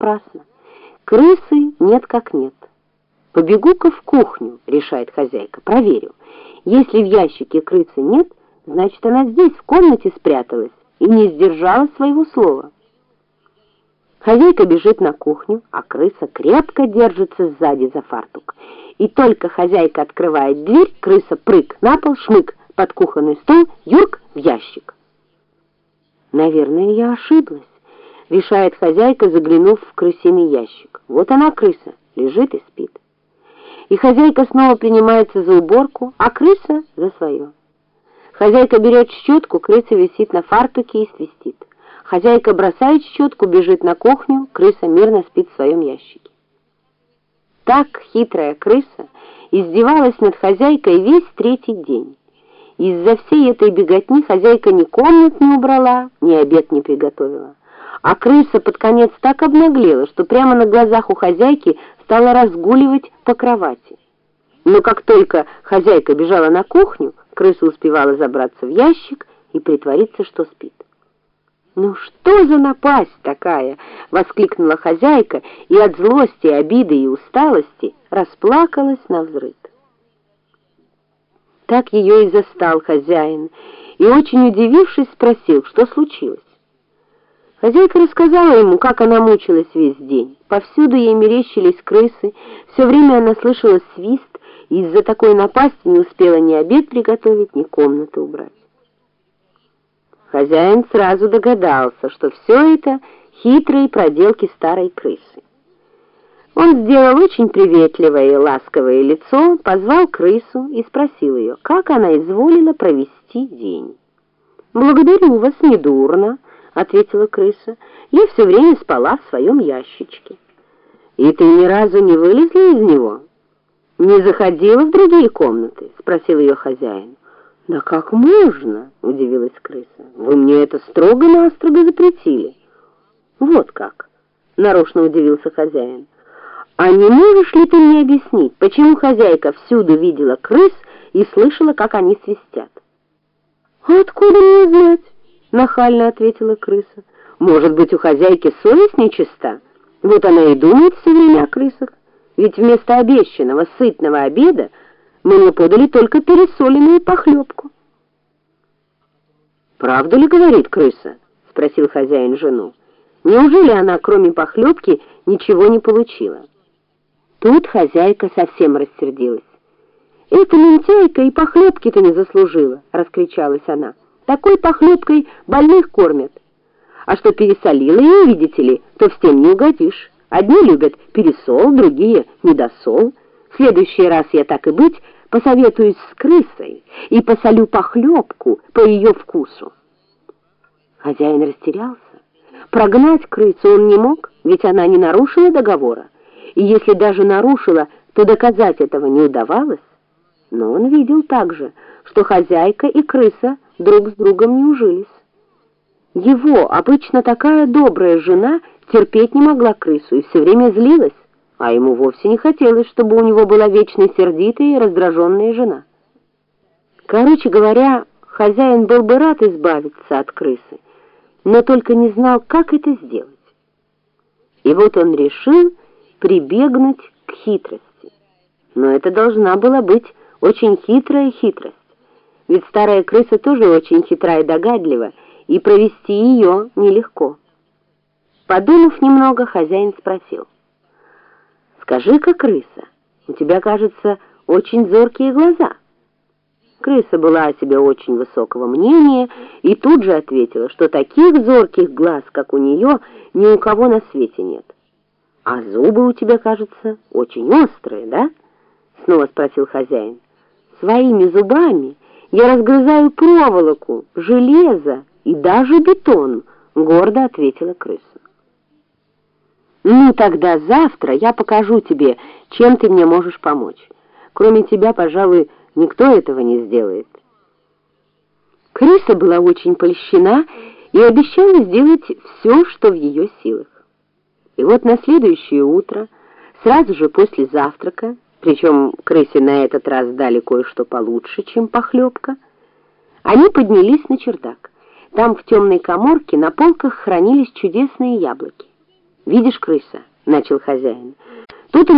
Напрасно. Крысы нет как нет. Побегу-ка в кухню, решает хозяйка, проверю. Если в ящике крысы нет, значит она здесь, в комнате спряталась и не сдержала своего слова. Хозяйка бежит на кухню, а крыса крепко держится сзади за фартук. И только хозяйка открывает дверь, крыса прыг на пол, шмык под кухонный стол, юрк в ящик. Наверное, я ошиблась решает хозяйка, заглянув в крысиный ящик. Вот она, крыса, лежит и спит. И хозяйка снова принимается за уборку, а крыса за свое. Хозяйка берет щетку, крыса висит на фартуке и свистит. Хозяйка бросает щетку, бежит на кухню, крыса мирно спит в своем ящике. Так хитрая крыса издевалась над хозяйкой весь третий день. Из-за всей этой беготни хозяйка ни комнат не убрала, ни обед не приготовила а крыса под конец так обнаглела, что прямо на глазах у хозяйки стала разгуливать по кровати. Но как только хозяйка бежала на кухню, крыса успевала забраться в ящик и притвориться, что спит. «Ну что за напасть такая?» — воскликнула хозяйка и от злости, обиды и усталости расплакалась на взрыв. Так ее и застал хозяин, и, очень удивившись, спросил, что случилось. Хозяйка рассказала ему, как она мучилась весь день. Повсюду ей мерещились крысы, все время она слышала свист, и из-за такой напасти не успела ни обед приготовить, ни комнату убрать. Хозяин сразу догадался, что все это хитрые проделки старой крысы. Он сделал очень приветливое и ласковое лицо, позвал крысу и спросил ее, как она изволила провести день. «Благодарю вас, недурно», ответила крыса. Я все время спала в своем ящичке. И ты ни разу не вылезла из него? Не заходила в другие комнаты? Спросил ее хозяин. Да как можно? Удивилась крыса. Вы мне это строго-настрого запретили. Вот как? Нарочно удивился хозяин. А не можешь ли ты мне объяснить, почему хозяйка всюду видела крыс и слышала, как они свистят? Откуда мне знать? Нахально ответила крыса. Может быть, у хозяйки совесть нечиста? Вот она и думает все время о крысах. Ведь вместо обещанного сытного обеда мне подали только пересоленную похлебку. «Правду ли говорит крыса?» — спросил хозяин жену. «Неужели она, кроме похлебки, ничего не получила?» Тут хозяйка совсем рассердилась. «Эта лентяйка и похлебки-то не заслужила!» — раскричалась она. Такой похлебкой больных кормят. А что пересолила ее, видите ли, то всем не угодишь. Одни любят пересол, другие недосол. В следующий раз я так и быть посоветуюсь с крысой и посолю похлебку по ее вкусу. Хозяин растерялся. Прогнать крысу он не мог, ведь она не нарушила договора. И если даже нарушила, то доказать этого не удавалось. Но он видел также, что хозяйка и крыса друг с другом не ужились. Его, обычно такая добрая жена, терпеть не могла крысу и все время злилась, а ему вовсе не хотелось, чтобы у него была вечно сердитая и раздраженная жена. Короче говоря, хозяин был бы рад избавиться от крысы, но только не знал, как это сделать. И вот он решил прибегнуть к хитрости. Но это должна была быть очень хитрая хитрость. Ведь старая крыса тоже очень хитра и догадлива, и провести ее нелегко. Подумав немного, хозяин спросил. «Скажи-ка, крыса, у тебя, кажется, очень зоркие глаза». Крыса была о себе очень высокого мнения и тут же ответила, что таких зорких глаз, как у нее, ни у кого на свете нет. «А зубы у тебя, кажется, очень острые, да?» Снова спросил хозяин. «Своими зубами...» Я разгрызаю проволоку, железо и даже бетон, гордо ответила крыса. Ну тогда завтра я покажу тебе, чем ты мне можешь помочь. Кроме тебя, пожалуй, никто этого не сделает. Крыса была очень польщена и обещала сделать все, что в ее силах. И вот на следующее утро, сразу же после завтрака, причем крысе на этот раз дали кое-что получше, чем похлебка, они поднялись на чердак. Там в темной коморке на полках хранились чудесные яблоки. «Видишь, крыса?» — начал хозяин.